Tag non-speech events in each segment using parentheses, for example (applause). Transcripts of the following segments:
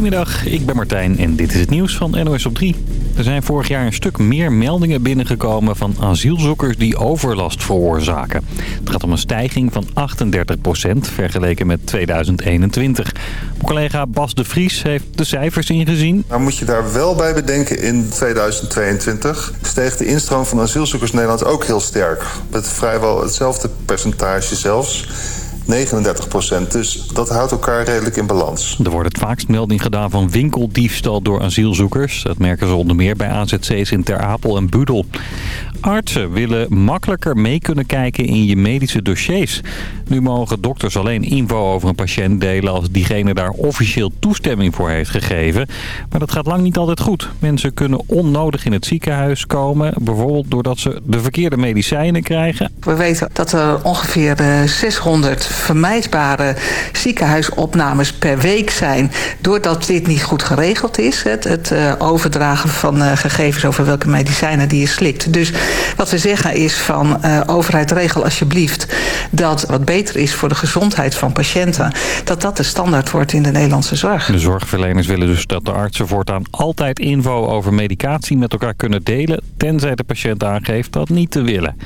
Goedemiddag, ik ben Martijn en dit is het nieuws van NOS op 3. Er zijn vorig jaar een stuk meer meldingen binnengekomen van asielzoekers die overlast veroorzaken. Het gaat om een stijging van 38% vergeleken met 2021. Mijn collega Bas de Vries heeft de cijfers ingezien. Nou moet je daar wel bij bedenken, in 2022 steeg de instroom van asielzoekers Nederland ook heel sterk. Met vrijwel hetzelfde percentage zelfs. 39 procent. Dus dat houdt elkaar redelijk in balans. Er wordt het vaakst melding gedaan van winkeldiefstal door asielzoekers. Dat merken ze onder meer bij AZC's in Ter Apel en Budel. Artsen willen makkelijker mee kunnen kijken in je medische dossiers. Nu mogen dokters alleen info over een patiënt delen als diegene daar officieel toestemming voor heeft gegeven. Maar dat gaat lang niet altijd goed. Mensen kunnen onnodig in het ziekenhuis komen. Bijvoorbeeld doordat ze de verkeerde medicijnen krijgen. We weten dat er ongeveer 600 eh, vermijdbare ziekenhuisopnames per week zijn. Doordat dit niet goed geregeld is. Het, uh, overdragen van uh, gegevens over welke medicijnen die je slikt. Dus wat we zeggen is van uh, overheid regel alsjeblieft dat wat beter is voor de gezondheid van patiënten. Dat dat de standaard wordt in de Nederlandse zorg. De zorgverleners willen dus dat de artsen voortaan altijd info over medicatie met elkaar kunnen delen. Tenzij de patiënt aangeeft dat niet te willen.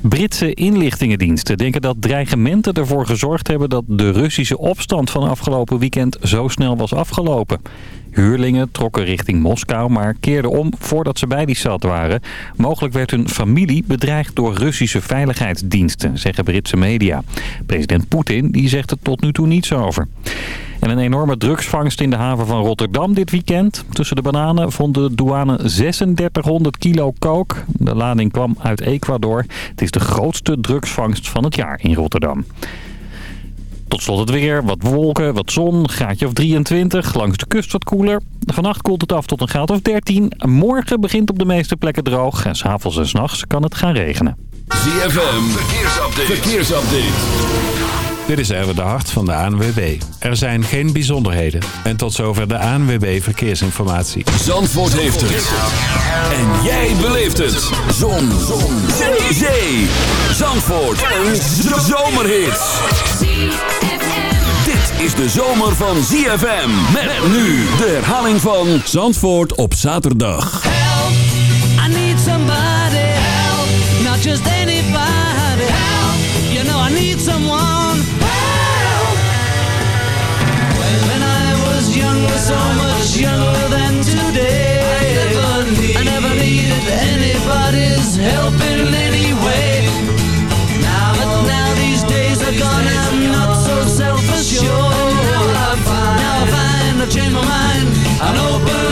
Britse inlichtingendiensten denken dat dreigementen ervoor gezorgd hebben dat de Russische opstand van afgelopen weekend zo snel was afgelopen. Huurlingen trokken richting Moskou, maar keerden om voordat ze bij die stad waren. Mogelijk werd hun familie bedreigd door Russische veiligheidsdiensten, zeggen Britse media. President Poetin die zegt er tot nu toe niets over. En een enorme drugsvangst in de haven van Rotterdam dit weekend. Tussen de bananen vond de douane 3600 kilo kook. De lading kwam uit Ecuador. Het is de grootste drugsvangst van het jaar in Rotterdam. Tot slot het weer. Wat wolken, wat zon, graadje of 23. Langs de kust wat koeler. Vannacht koelt het af tot een graad of 13. Morgen begint op de meeste plekken droog. En s'avonds en s'nachts kan het gaan regenen. ZFM, verkeersupdate. verkeersupdate. Dit is even de hart van de ANWB. Er zijn geen bijzonderheden. En tot zover de ANWB Verkeersinformatie. Zandvoort heeft het. En jij beleeft het. Zon. Zon. Zee. Zandvoort. Een zomerhit. Dit is de zomer van ZFM. Met nu de herhaling van Zandvoort op zaterdag. Much younger than today. I never, need, I never needed anybody's help in any way. Now, but now these days are gone, I'm not so self-assured. Now I find, now I find I've changed my mind and open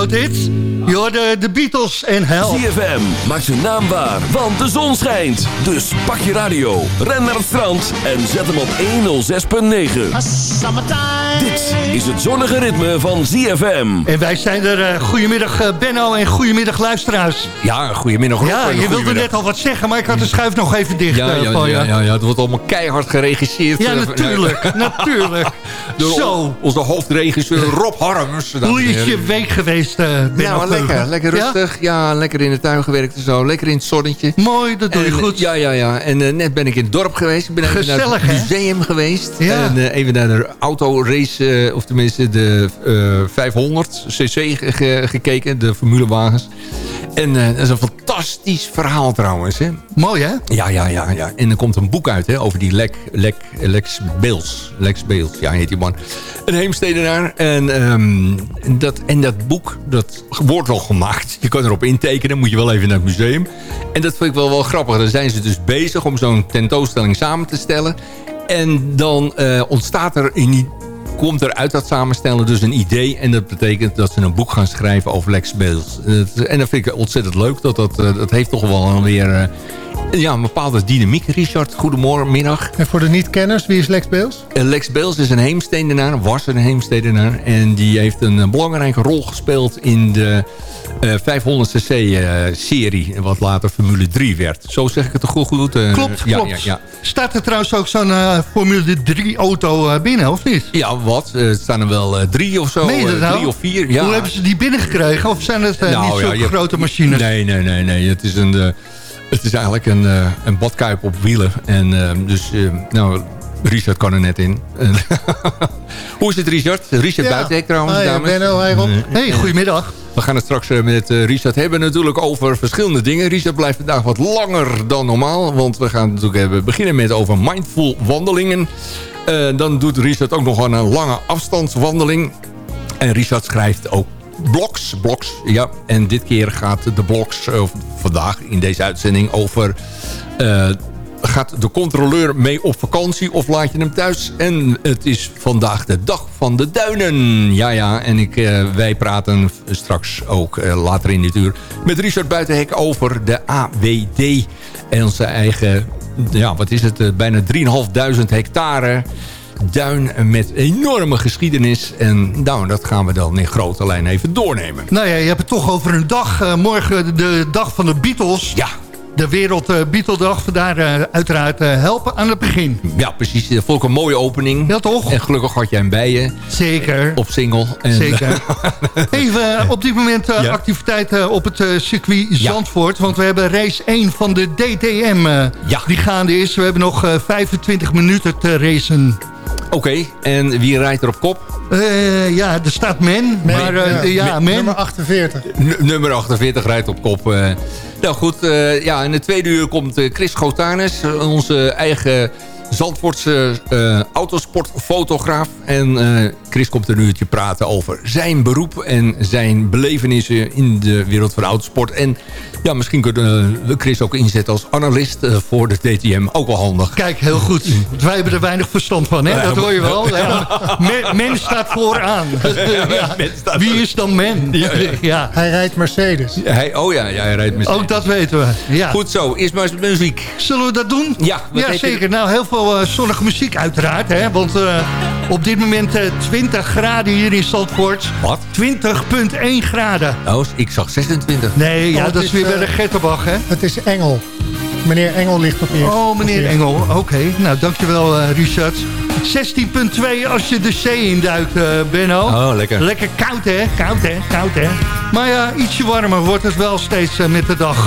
grote hit. Je hoorde de Beatles en Hell. CFM maakt zijn naam waar, want de zon schijnt. Dus pak je radio, ren naar het strand en zet hem op 106.9. Dit is het zonnige ritme van ZFM. En wij zijn er. eh, goedemiddag eh, Benno en goedemiddag luisteraars. Ja, goedemiddag Rob. Ja, je wilde net al wat zeggen, maar ik had de schuif nog even dicht Ja, eh, ja, ja, ja, ja, het wordt allemaal keihard geregisseerd. Ja, natuurlijk, (laughs) natuurlijk. Door Zo. onze hoofdregisseur Rob Harmers. Hoe is je week geweest, eh Ja, maar lekker. Lekker rustig. Ja? lekker in de tuin gewerkt en zo. Lekker in het zonnetje. Mooi, dat doe je En, goed. Ja, ja, ja. En eh, net ben ik in het dorp geweest. Ik ben even naar Gezellig, het hè? museum geweest. Ja. En eh, even naar de autorace, eh, of tenminste de eh 500 cc ge- ge- gekeken. De formulewagens. En eh, dat is een fantastisch verhaal trouwens. Hè? Mooi, hè? Ja, ja, ja, ja. En er komt een boek uit hè, over die Lek, Lek, Lex Beels. Lex Beels, ja, heet die man. Een heemstedenaar. En, en dat, en dat boek, dat wordt al gemaakt. Je kan erop intekenen, moet je wel even naar het museum. En dat vind ik wel wel grappig. Dan zijn ze dus bezig om zo'n tentoonstelling samen te stellen. En dan eh, ontstaat er in komt er uit dat samenstellen dus een idee. En dat betekent dat ze een boek gaan schrijven over Lex Beels. Dat- En dat vind ik ontzettend leuk. Dat, dat, eh, dat heeft toch wel weer eh, ja, een bepaalde dynamiek. Richard, goedemorgen, middag. En voor de niet-kenners, wie is Lex Beels? Eh, Lex Beels is een heemstedenaar, was een heemstedenaar. En die heeft een eh, belangrijke rol gespeeld in de eh 500cc-serie. wat later Formule 3 werd. Zo zeg ik het toch goed? goed eh, Klopt, ja, klopt. Ja, ja. Staat er trouwens ook zo'n eh, Formule 3-auto eh, binnen, of niet? ja, wat? Eh, het staan er wel eh, drie of zo. Je dat eh, nou? drie of vier. Ja. Hoe hebben ze die binnengekregen? Of zijn het eh, Nou, niet hebt- grote machines? Nee, nee, nee. nee. Het, is een, eh, het is eigenlijk een, eh, een badkuip op wielen. En eh, dus, eh, nou, Richard kan er net in. (laughs) Hoe is het, Richard? Richard Ja. Buitenhek trouwens, Hi, dames. Benno, hi, Rob. Nee. hey, goedemiddag. We gaan het straks eh, met eh, Richard hebben natuurlijk over verschillende dingen. Richard blijft vandaag wat langer dan normaal. Want we gaan natuurlijk hebben, beginnen met over mindful wandelingen. Dan doet Richard ook nog aan een lange afstandswandeling. En Richard schrijft ook blogs. blogs ja. En dit keer gaat de blogs, eh, vandaag in deze uitzending, over... eh, gaat de controleur mee op vakantie of laat je hem thuis? En het is vandaag de dag van de duinen. Ja, ja, en ik, eh, wij praten straks ook later in dit uur... met Richard Buitenhek over de AWD. En onze eigen, ja, wat is het, bijna 3.500 hectare duin met enorme geschiedenis. En nou, dat gaan we dan in grote lijn even doornemen. Nou ja, je hebt het toch over een dag. eh, morgen de dag van de Beatles. Ja, De Wereld eh, Beatledag. Vandaar eh, uiteraard helpen aan het begin. ja precies. Dat vond ik een mooie opening. Ja, toch? En gelukkig had jij hem bij je Zeker. op single. En, Zeker. (laughs) Even op dit moment Ja. activiteiten op het circuit Ja. Zandvoort. Want we hebben race 1 van de DTM Ja. die gaande is. We hebben nog eh, 25 minuten te racen. Oké, en wie rijdt er op kop? Eh, ja, er staat men. maar eh, ja, men. Nummer 48. N- nummer 48 rijdt op kop. eh. nou goed, eh, ja, in de tweede uur komt Chris Gotanes, onze eigen Zandvoortse eh autosportfotograaf. En eh, Chris komt een uurtje praten over zijn beroep en zijn belevenissen in de wereld van de autosport. En ja, misschien kunnen we Chris ook inzetten als analist eh, voor de DTM. Ook wel handig. Kijk, heel goed. Want wij hebben er weinig verstand van, hè? Dat hoor je wel. Ja. Men, men staat vooraan. (laughs) Ja. Wie is dan men? Ja, ja. Ja. Hij rijdt Mercedes. Hij, oh ja, ja, hij rijdt met Ook dat weten we. Ja. Goed zo, eerst maar eens muziek. Zullen we dat doen? Ja, ja zeker. Nou, heel veel eh, zonnige muziek uiteraard. Hè? Want eh, op dit moment eh, 20 graden hier in Zandvoort. Wat? 20,1 graden. Oh, ik zag 26. Nee, ja, Oh, dat is is, weer bij eh, de Getterbach, hè? Het is Engel. Meneer Engel ligt op eerst. Oh, meneer Engel. Oké, nou dankjewel uh, Richard. 16,2 als je de zee induikt, uh, Benno. Oh, lekker. Lekker koud, hè? Koud, hè? Koud, hè? Maar ja, ietsje warmer wordt het wel steeds uh, met de dag.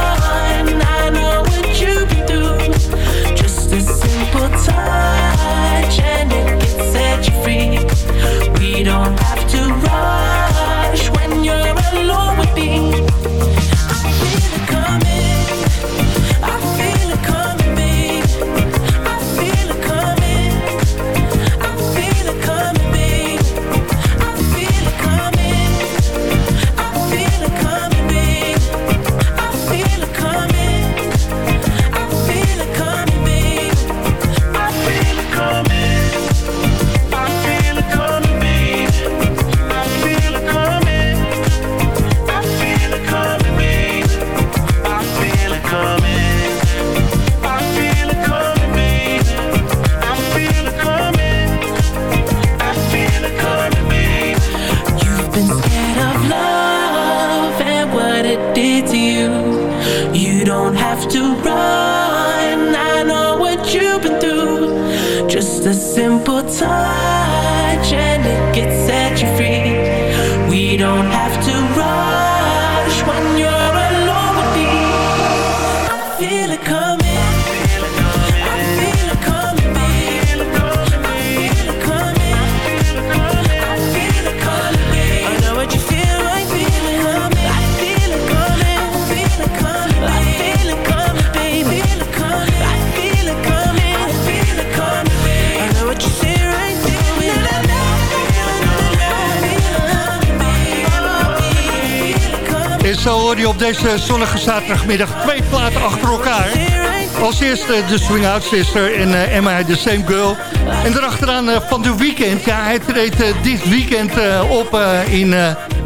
Deze zonnige zaterdagmiddag twee platen achter elkaar. Als eerste de Swing Out Sister en uh, Emma The Same Girl. En erachteraan uh, van de weekend. Ja, hij treedt uh, dit weekend op in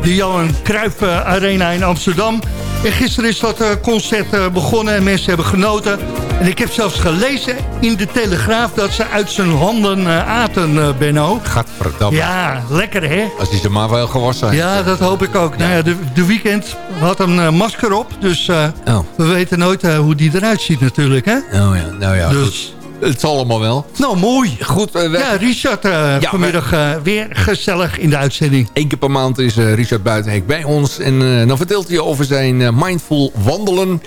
de Johan Cruijff Arena in Amsterdam. En gisteren is dat concert begonnen en mensen hebben genoten. En ik heb zelfs gelezen in de Telegraaf dat ze uit zijn handen aten, Benno. Gadverdamme. Ja, lekker hè? Als hij ze maar wel gewassen heeft. Ja, dat hoop ik ook. Nou ja, de, de weekend had een uh, masker op. Dus uh, oh. we weten nooit uh, hoe die eruit ziet natuurlijk. Hè? Oh ja, nou ja. Dus, goed. Het zal allemaal wel. Nou, mooi. Goed. Ja, Richard ja, vanmiddag weer gezellig in de uitzending. Eén keer per maand is Richard Buitenhek bij ons. En dan vertelt hij over zijn mindful wandelen.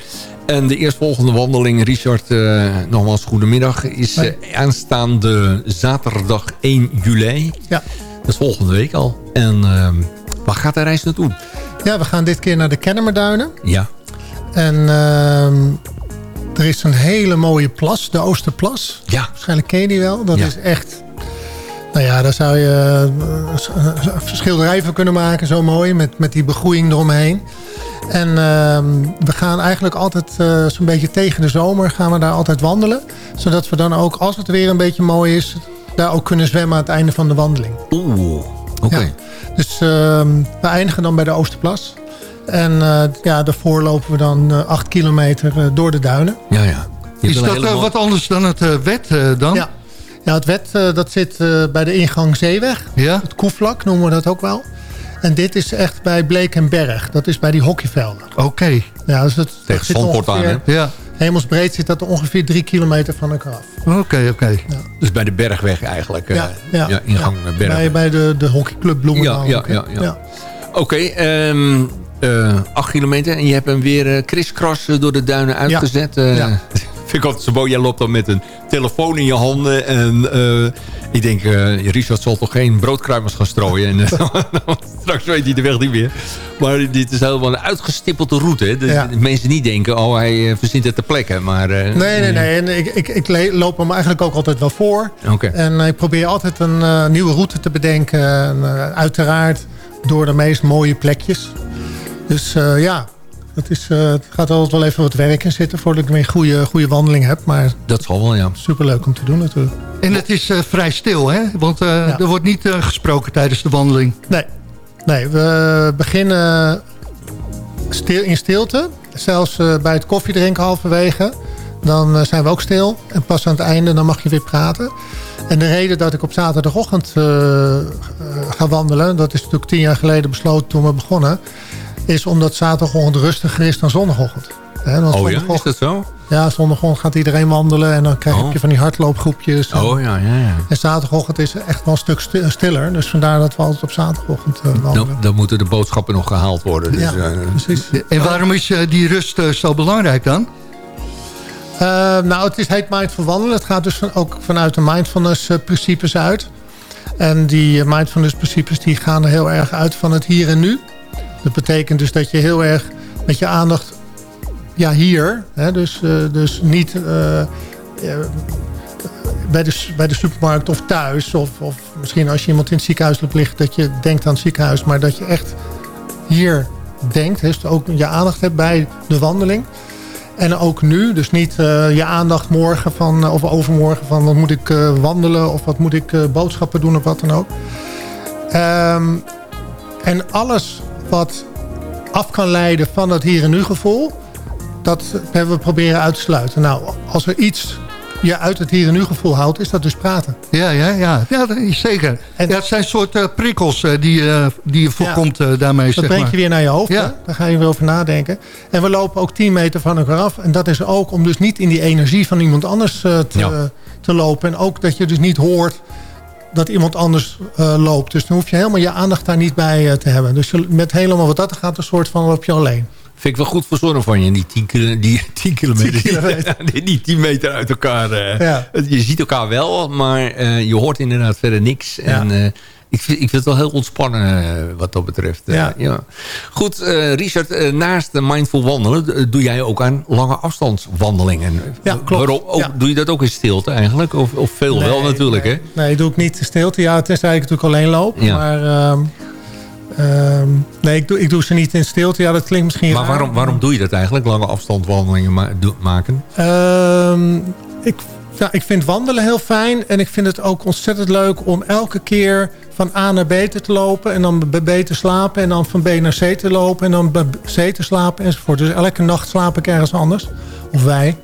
En de eerstvolgende wandeling, Richard, nogmaals goedemiddag, is aanstaande zaterdag 1 juli. Ja. Dat is volgende week al. En uh, waar gaat de reis naartoe? Ja, we gaan dit keer naar de Kennemerduinen. Ja. En ehm, er is een hele mooie plas, de Oosterplas. Ja. Waarschijnlijk ken je die wel. Dat ja. is echt... Nou ja, daar zou je schilderij van kunnen maken, zo mooi, met, met die begroeiing eromheen. En uh, we gaan eigenlijk altijd uh, zo'n beetje tegen de zomer gaan we daar altijd wandelen. Zodat we dan ook, als het weer een beetje mooi is, daar ook kunnen zwemmen aan het einde van de wandeling. Oeh, oké. Okay. Ja. Dus uh, we eindigen dan bij de Oosterplas. En eh, ja, daarvoor lopen we dan eh, acht kilometer eh, door de duinen. Ja, ja. Je Is dat helemaal- wat anders dan het wet eh, dan? Ja, ja het wet dat zit eh, bij de ingang Zeeweg. Ja? Het koevlak noemen we dat ook wel. En dit is echt bij Blekenberg. Dat is bij die hockeyvelden. Oké. Ja, dus het, dat Tegen zit Zandvoort aan, ongeveer- hè? Ja. Hemelsbreed zit dat ongeveer drie kilometer van elkaar af. Oké, oké. Dus bij de Bergweg eigenlijk. eh, Ja, ja, ingang ja. Bergweg. Bij, bij de, de hockeyclub Bloemendaal. Ja, ja, ja, ja. Oké, eh, acht kilometer. En je hebt hem weer kriskras eh, door de duinen uitgezet. Ja. (laughs) Vind ik altijd zo mooi. Jij loopt dan met een telefoon in je handen. En eh, ik denk, eh Richard zal toch geen broodkruimers gaan strooien. En, eh, (laughs) straks weet hij de weg niet meer. Maar dit is helemaal een uitgestippelde route. Hè? Dus Ja. mensen niet denken, oh hij verzint het ter plekke. Maar, Nee, nee, nee. En ik, ik, loop hem eigenlijk ook altijd wel voor. En ik probeer altijd een nieuwe route te bedenken. En, uiteraard door de meest mooie plekjes. Dus ja, het, is, eh, het gaat altijd wel even wat werk in zitten... voordat ik weer een goede, goede wandeling heb. Maar Dat zal wel, ja. superleuk om te doen natuurlijk. En het is eh, vrij stil, hè? Want eh, er wordt niet eh, gesproken tijdens de wandeling. Nee, nee we beginnen stil, in stilte. Zelfs eh, bij het koffiedrinken halverwege. Dan zijn we ook stil. En pas aan het einde dan mag je weer praten. En de reden dat ik op zaterdagochtend eh, eh, ga wandelen... dat is natuurlijk tien jaar geleden besloten toen we begonnen... is omdat zaterdagochtend rustiger is dan zondagochtend. Hè, want Oh ja, is dat zo? Ja, zondagochtend gaat iedereen wandelen... en dan krijg Oh. je van die hardloopgroepjes. Oh ja, ja, ja. En zaterdagochtend is echt wel een stuk sti- stiller. Dus vandaar dat we altijd op zaterdagochtend eh, wandelen. Dan, dan moeten de boodschappen nog gehaald worden. Dus, Ja, eh, precies. En waarom is eh, die rust eh, zo belangrijk dan? Eh, nou, het is heet mindful wandelen. Het gaat dus van, ook vanuit de mindfulness eh, principes uit. En die eh, mindfulness principes die gaan er heel erg uit van het hier en nu. Dat betekent dus dat je heel erg met je aandacht... Ja, hier. Hè, dus, eh, dus niet eh, eh, bij, de, bij de supermarkt of thuis. Of, of misschien als je iemand in het ziekenhuis liggen... dat je denkt aan het ziekenhuis. Maar dat je echt hier denkt. Dus ook je aandacht hebt bij de wandeling. En ook nu, dus niet je aandacht morgen van, of overmorgen van wat moet ik wandelen of wat moet ik boodschappen doen of wat dan ook. Ehm, en alles wat af kan leiden van dat hier en nu gevoel, dat hebben we proberen uit te sluiten. Nou, als er iets je uit het hier en nu gevoel houdt, is dat dus praten. Ja, ja, ja. ja zeker. En- ja, het zijn soort eh, prikkels eh, die, eh, die je voorkomt daarmee, Dat zeg brengt maar. je weer naar je hoofd. Ja. Daar ga je weer over nadenken. En we lopen ook 10 meter van elkaar af. En dat is ook om dus niet in die energie van iemand anders eh, te, Ja. te lopen. En ook dat je dus niet hoort dat iemand anders eh, loopt. Dus dan hoef je helemaal je aandacht daar niet bij eh, te hebben. Dus je, met helemaal wat dat gaat, een soort van loop je alleen. Vind ik wel goed verzonnen van je, die 10 kilo, die (laughs) 10 kilometer. 10 kilometer. (laughs) Die, die 10 meter uit elkaar. eh. Ja. Je ziet elkaar wel, maar je hoort inderdaad verder niks. En ik, vind, ik vind het wel heel ontspannen eh, wat dat betreft. eh, Ja. ja. Goed, eh, Richard, naast de mindful wandelen... doe jij ook aan lange afstandswandelingen. Ja, klopt. Waarom, ook, Ja. Doe je dat ook in stilte eigenlijk? Of, of veel wel natuurlijk, nee, hè? Nee, doe ik niet stilte. Ja, tenzij ik natuurlijk alleen loop. Ja. Maar ehm, ehm, nee, ik doe, ik doe ze niet in stilte. Ja, dat klinkt misschien Maar raar. waarom, waarom doe je dat eigenlijk? Lange afstandswandelingen ma maken? Ehm, ik, ja, ik vind wandelen heel fijn. En ik vind het ook ontzettend leuk om elke keer van A naar B te lopen. En dan bij B te slapen. En dan van B naar C te lopen. En dan bij C te slapen enzovoort. Dus elke nacht slaap ik ergens anders. Of wij.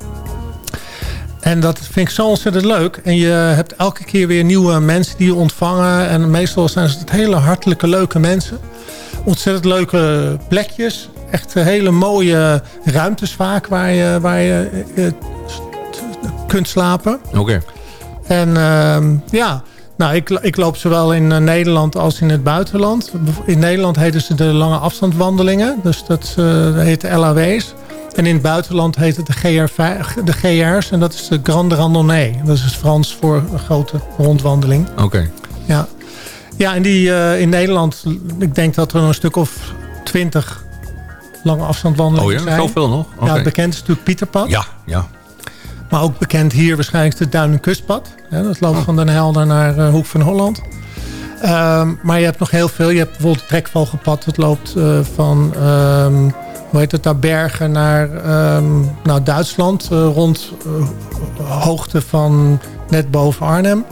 En dat vind ik zo ontzettend leuk. En je hebt elke keer weer nieuwe mensen die je ontvangen. En meestal zijn het hele hartelijke, leuke mensen. Ontzettend leuke plekjes. Echt hele mooie ruimtes vaak waar je, waar je eh, kunt slapen. Oké. En ehm, ja, nou, ik, ik loop zowel in eh, Nederland als in het buitenland. In Nederland heten ze de lange afstandwandelingen. Dus dat eh, heet de LAW's. En in het buitenland heet het de, GR, de GR's. En dat is de Grande Randonnée. Dat is het Frans voor een grote rondwandeling. Oké. Ja, ja en die eh, in Nederland... Ik denk dat er een stuk of twintig lange afstandwandelingen Oh ja, zijn. zoveel nog? Ja, Oké. het bekend is natuurlijk Pieterpad. Ja, ja. Maar ook bekend hier waarschijnlijk het Duin- en Kustpad. Ja, dat loopt Oh. van Den Helder naar eh, Hoek van Holland. Ehm, maar je hebt nog heel veel. Je hebt bijvoorbeeld het trekvalgenpad. Dat loopt eh, van, ehm, hoe heet het daar, Bergen naar, ehm, naar Duitsland. eh, rond hoogte van net boven Arnhem.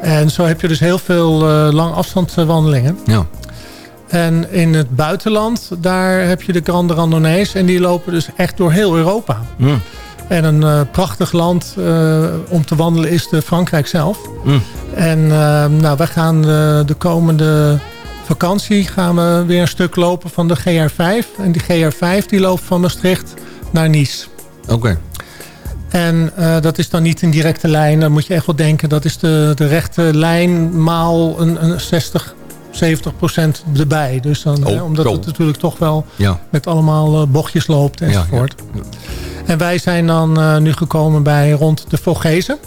En zo heb je dus heel veel eh lang afstandswandelingen. Ja. En in het buitenland, daar heb je de Grande Randonnees. En die lopen dus echt door heel Europa. Mm. En een eh, prachtig land eh, om te wandelen is de Frankrijk zelf. Mm. En uh, nou, wij gaan de, de komende vakantie gaan we weer een stuk lopen van de GR5. En die GR5 die loopt van Maastricht naar Nice. Oké. En dat is dan niet een directe lijn. Dan moet je echt wel denken, dat is de, de rechte lijn maal een, een 60, 70 procent erbij. Dus dan, Oh, hè, omdat het natuurlijk toch wel Ja. met allemaal uh, bochtjes loopt enzovoort. Ja, En wij zijn dan uh, nu gekomen bij rond de Vogezen.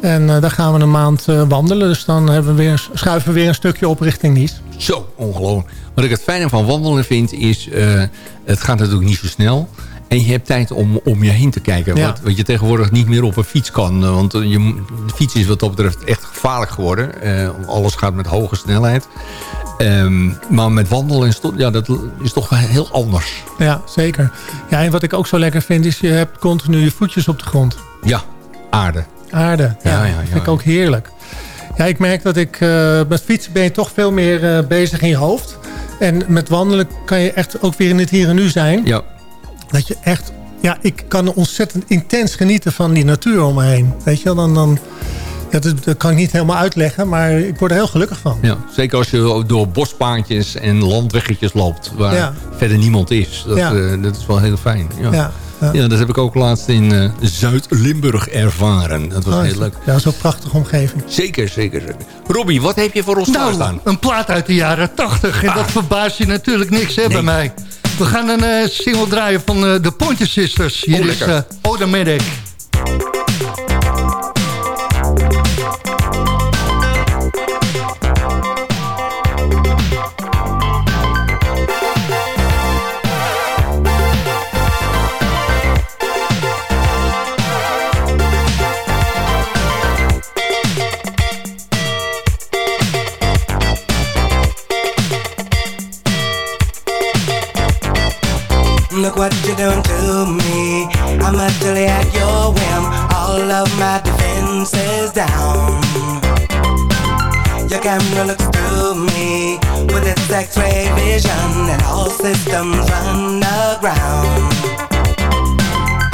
En uh, daar gaan we een maand wandelen. Dus dan hebben we weer, schuiven we weer een stukje op richting Nice. Zo, ongelooflijk. Wat ik het fijne van wandelen vind is... het gaat natuurlijk niet zo snel... En je hebt tijd om om je heen te kijken. Ja. Wat, wat je tegenwoordig niet meer op een fiets kan. eh, Want je, de fiets is wat dat betreft echt gevaarlijk geworden. Uh, alles gaat met hoge snelheid. Um, maar met wandelen ja, dat is toch heel anders. Ja, zeker. Ja, en wat ik ook zo lekker vind is... je hebt continu je voetjes op de grond. Ja, aarde. Aarde, ja. Ja, ja, ja, vind ik ook heerlijk. Ja, ik merk dat ik... Uh, met fietsen ben je toch veel meer uh, bezig in je hoofd. En met wandelen kan je echt ook weer in het hier en nu zijn. Ja. Dat je echt... Ja, ik kan ontzettend intens genieten van die natuur om me heen. Weet je wel, dan... dan ja, dat, dat, kan ik niet helemaal uitleggen, maar ik word er heel gelukkig van. Ja, zeker als je door bospaadjes en landweggetjes loopt... waar ja. verder niemand is. Dat, ja. uh, dat is wel heel fijn. Ja. Ja, ja. dat heb ik ook laatst in uh, Zuid-Limburg ervaren. Dat was oh, heel leuk. Ja, zo'n prachtige omgeving. Zeker, zeker, zeker. Robbie, wat heb je voor ons nou, staan? een plaat uit de jaren 80. En ah. dat verbaast je natuurlijk niks hè, nee. bij mij. We gaan een uh, single draaien van uh, de Pointer Sisters. Hier oh, is uh, Automatic. Look what you're doing to me. I'm utterly at your whim. All of my defenses down. Your camera looks through me with its X-ray vision, and all systems run aground.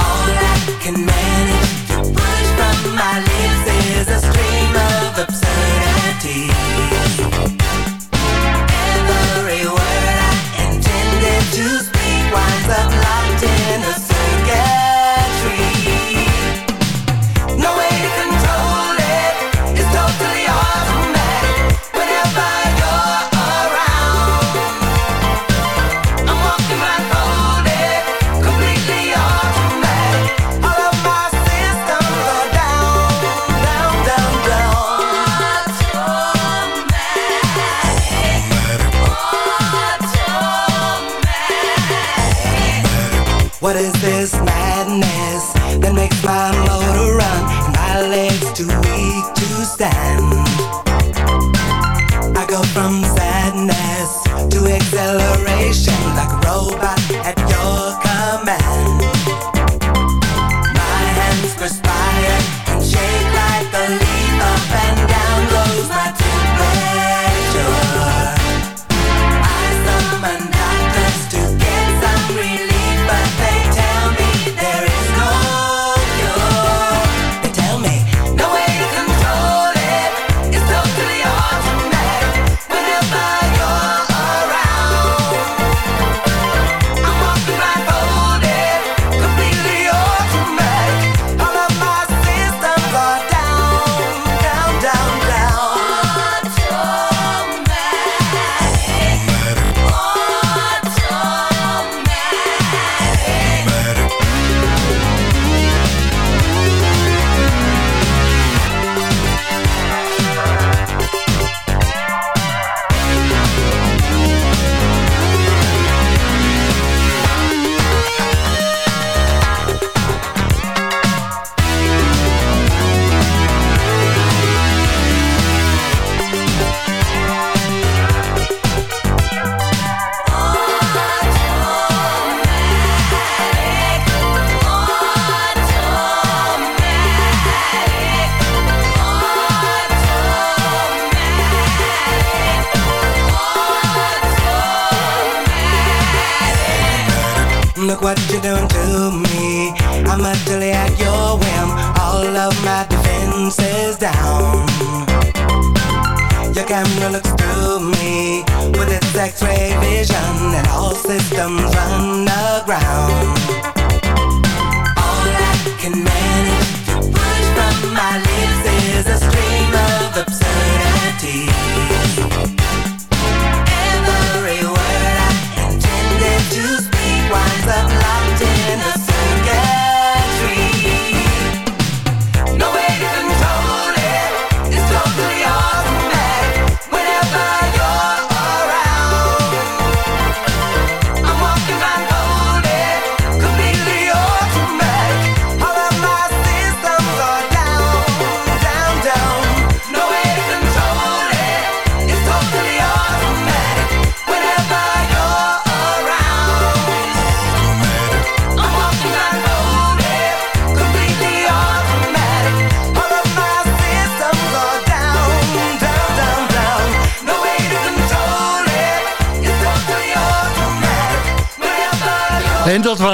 All I can manage to push from my lips is a stream of obscenity. Every word I intended to winds up locked in a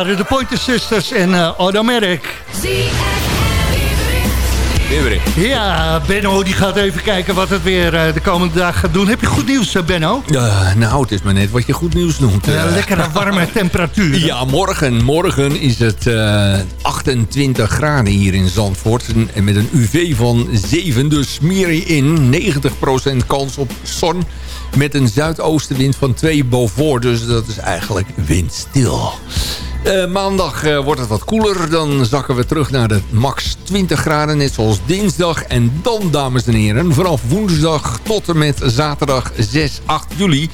waren de Pointer Sisters en eh, Automatic. Ja, Benno die gaat even kijken wat het weer eh, de komende dag gaat doen. Heb je goed nieuws, eh, Benno? Nou, het is maar net wat je goed nieuws noemt. Ja, lekkere warme (laughs) temperatuur. Ja, morgen, morgen is het eh, 28 graden hier in Zandvoort. En- met een UV van 7, dus smeer je in. 90% kans op zon. Met een zuidoostenwind van 2 boven. Dus dat is eigenlijk windstil. Eh, maandag eh, wordt het wat koeler. Dan zakken we terug naar de max 20 graden. Net zoals dinsdag. En dan, dames en heren, vanaf woensdag tot en met zaterdag 6, 8 juli...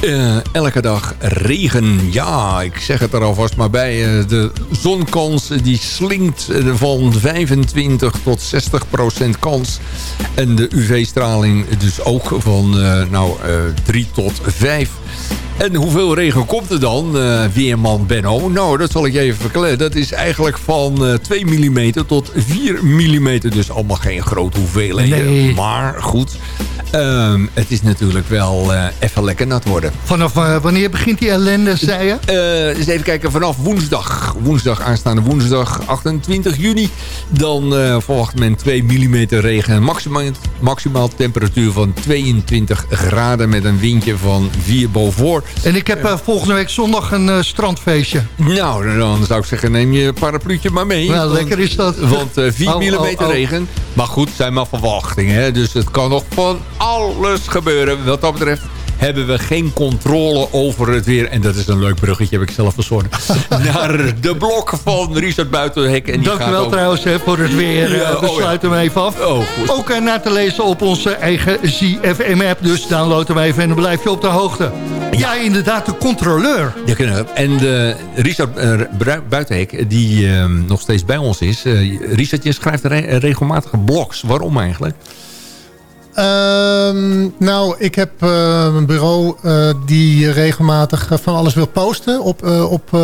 Eh, elke dag regen. Ja, ik zeg het er alvast maar bij. De zonkans die slinkt van 25 tot 60 procent kans. En de UV-straling dus ook van nou, eh 3 tot 5. En hoeveel regen komt er dan, eh, Weerman Benno? Nou, dat zal ik je even verklaren. Dat is eigenlijk van eh 2 mm tot 4 mm. Dus allemaal geen grote hoeveelheden. Nee. Maar goed, ehm, het is natuurlijk wel eh, even lekker nat worden. Vanaf eh, wanneer begint die ellende, zei je? Eh, eens even kijken, vanaf woensdag. Woensdag, aanstaande woensdag, 28 juni. Dan verwacht men 2 mm regen. Maximaal, maximaal temperatuur van 22 graden met een windje van 4 boven. En ik heb volgende week zondag een strandfeestje. Nou, dan zou ik zeggen, neem je parapluutje maar mee. Nou, Want- lekker is dat. Want eh 4 Oh, mm oh, oh. regen. Maar goed, zijn maar verwachtingen. Hè? Dus het kan nog van alles gebeuren. Wat dat betreft hebben we geen controle over het weer. En dat is een leuk bruggetje, heb ik zelf verzonnen. (laughs) naar de blok van Richard Buitenhek. En die Dank gaat wel trouwens voor het weer. Ja, Eh, we oh ja. sluiten hem even af. Oh, goed. Ook eh, na te lezen op onze eigen ZFM-app. Dus download hem even en dan blijf je op de hoogte. Ja, inderdaad, de controleur. Ja, we. En de Richard Buitenhek, die nog steeds bij ons is. Richard, je schrijft re- regelmatige blogs. Waarom eigenlijk? Ehm, nou, ik heb eh, een bureau eh, die regelmatig eh, van alles wil posten op, eh, op,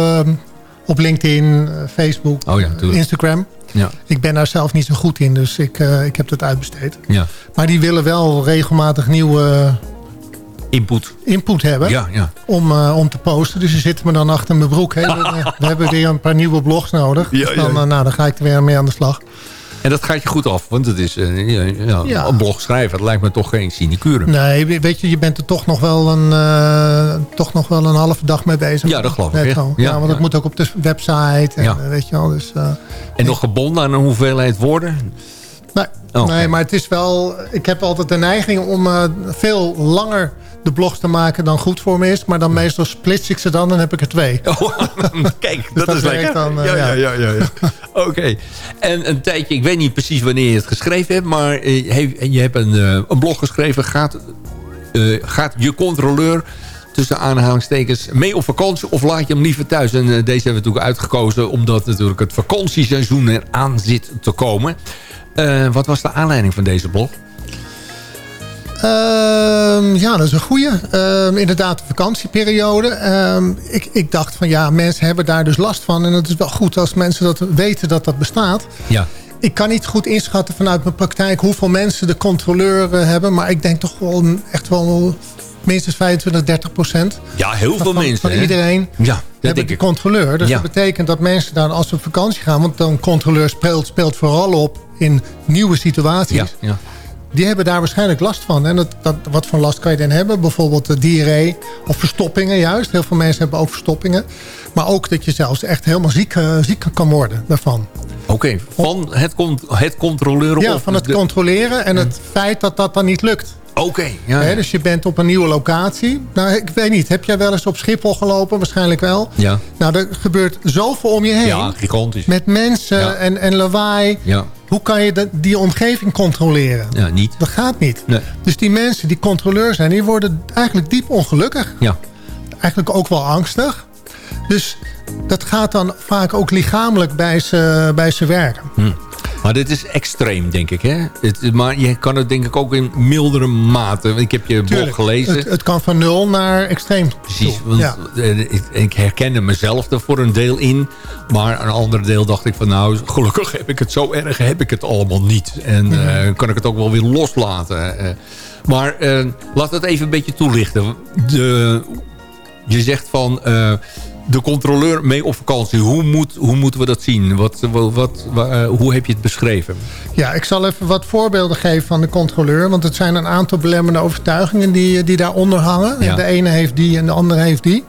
op LinkedIn, eh, Facebook, Oh ja. Instagram. Ja. Ik ben daar zelf niet zo goed in, dus ik, eh, ik heb dat uitbesteed. Ja. Maar die willen wel regelmatig nieuwe Input. input hebben Ja, ja. om, eh, om te posten. Dus ze zitten me dan achter mijn broek. We, we (laughs) hebben weer een paar nieuwe blogs nodig. Ja, Dus dan, ja. eh, nou, dan ga ik er weer mee aan de slag. En dat gaat je goed af, want het is eh, ja, ja, een blog schrijven. Dat lijkt me toch geen sinecure. Nee, we- weet je, je bent er toch nog wel een, eh, toch nog wel een halve dag mee bezig. Ja, dat geloof ik. Ja, Ja, want het moet ook op de website. En, Ja. eh, weet je wel, dus... En nog gebonden aan een hoeveelheid woorden? nee, Oh, nee, maar het is wel... Ik heb altijd de neiging om veel langer de blogs te maken dan goed voor me is. Maar dan meestal splits ik ze dan en heb ik er twee. Oh, (laughs) kijk, (laughs) dat, dat is lekker. dan, ja, ja, ja. ja, ja, (laughs) (laughs) Oké. En een tijdje, ik weet niet precies wanneer je het geschreven hebt... maar eh, je hebt een, eh, een blog geschreven. Gaat, eh, gaat je controleur tussen aanhalingstekens mee op vakantie... of laat je hem liever thuis? En deze hebben we natuurlijk uitgekozen... omdat natuurlijk het vakantieseizoen eraan zit te komen. Wat was de aanleiding van deze blog? Ehm, ja, dat is een goeie. Ehm, inderdaad, de vakantieperiode. Ehm, ik, ik dacht van ja, mensen hebben daar dus last van. En het is wel goed als mensen dat weten dat dat bestaat. Ja. Ik kan niet goed inschatten vanuit mijn praktijk hoeveel mensen de controleur eh, hebben. Maar ik denk toch wel echt wel minstens 25, 30 procent. Ja, heel veel van, mensen. Van hè? iedereen. Ja. hebben die controleur. Dus Ja. dat betekent dat mensen dan als ze op vakantie gaan... want dan controleur speelt, speelt vooral op in nieuwe situaties... Ja, ja. Die hebben daar waarschijnlijk last van. En dat, dat, wat voor last kan je dan hebben? Bijvoorbeeld de diarree of verstoppingen juist. Heel veel mensen hebben ook verstoppingen. Maar ook dat je zelfs echt helemaal ziek, eh, ziek kan worden daarvan. Oké, van het, con- het controleren Ja, van het de- controleren en het feit dat dat dan niet lukt. Oké, ja. Dus je bent op een nieuwe locatie. Nou, ik weet niet. Heb jij wel eens op Schiphol gelopen? Waarschijnlijk wel. Ja. Nou, er gebeurt zoveel om je heen. Ja, gigantisch. Met mensen Ja. en, en lawaai. Ja, Hoe kan je de- die omgeving controleren? ja, niet. Dat gaat niet. Nee. Dus die mensen die controleur zijn, die worden eigenlijk diep ongelukkig. Ja. Eigenlijk ook wel angstig. Dus dat gaat dan vaak ook lichamelijk bij ze, bij ze werken. Hm. Maar dit is extreem, denk ik. Hè? Het, maar je kan het denk ik ook in mildere mate. Ik heb je blog gelezen. Het, het kan van nul naar extreem. Precies, want Ja. eh, ik, ik herkende mezelf er voor een deel in. Maar een ander deel dacht ik van nou, gelukkig heb ik het zo erg, heb ik het allemaal niet. En Mhm. eh, kan ik het ook wel weer loslaten. eh. maar laat het even een beetje toelichten. De, je zegt van de controleur mee op vakantie. Hoe, moet, hoe moeten we dat zien? Wat, wat, wat, wa- eh, hoe heb je het beschreven? Ja, ik zal even wat voorbeelden geven van de controleur. Want het zijn een aantal belemmerende overtuigingen die, die daaronder hangen. Ja. De ene heeft die en de andere heeft die.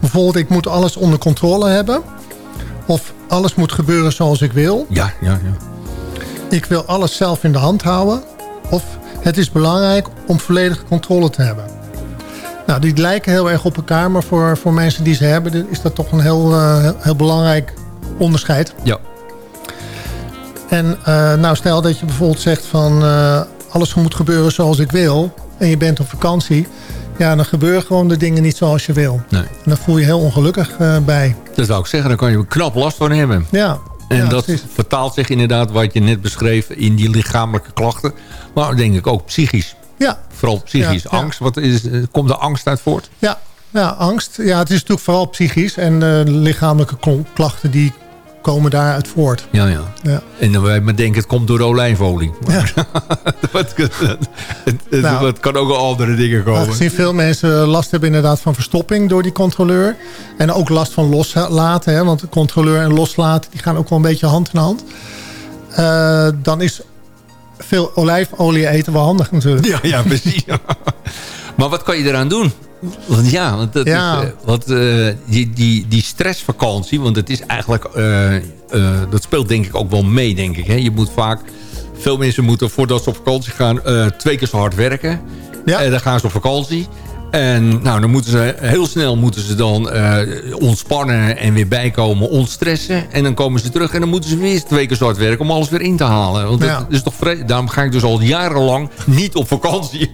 Bijvoorbeeld, ik moet alles onder controle hebben. Of alles moet gebeuren zoals ik wil. Ja, ja, ja. Ik wil alles zelf in de hand houden. Of het is belangrijk om volledige controle te hebben. Nou, die lijken heel erg op elkaar. Maar voor, voor mensen die ze hebben is dat toch een heel, eh, heel- heel belangrijk onderscheid. ja. En eh, nou, stel dat je bijvoorbeeld zegt van eh, alles moet gebeuren zoals ik wil. En je bent op vakantie. Ja, dan gebeuren gewoon de dingen niet zoals je wil. Nee. En dan voel je heel ongelukkig bij. Dat zou ik zeggen, daar kan je knap last van hebben. Ja. En ja, dat precies. vertaalt zich inderdaad, wat je net beschreef, in die lichamelijke klachten. Maar denk ik ook psychisch. Ja, Vooral psychisch. Ja, ja. Angst, wat is, eh, komt de angst uit voort? ja, ja, angst. Ja, het is natuurlijk vooral psychisch. En eh, lichamelijke kl- klachten die komen daaruit voort. Ja, ja. Ja. En dan wij maar denken, het komt door de olijfolie. Maar (laughs) het, Nou. het kan ook wel andere dingen komen. Aangezien veel mensen last hebben inderdaad van verstopping door die controleur. En ook last van loslaten. Hè, want de controleur en loslaten die gaan ook wel een beetje hand in hand. Eh, dan is veel olijfolie eten wel handig natuurlijk. Ja, ja, precies. (laughs) maar wat kan je eraan doen? Want ja, want dat, Ja. Is, eh, want, eh, die, die, die stressvakantie, want het is eigenlijk, eh, dat speelt denk ik ook wel mee, denk ik. Hè? Je moet vaak, veel mensen moeten voordat ze op vakantie gaan, twee keer zo hard werken. Ja. En dan gaan ze op vakantie. En nou, dan moeten ze heel snel moeten ze dan eh, ontspannen en weer bijkomen, ontstressen. En dan komen ze terug en dan moeten ze weer twee keer zo hard werken om alles weer in te halen. Want Ja. het is toch Daarom ga ik dus al jarenlang niet op vakantie.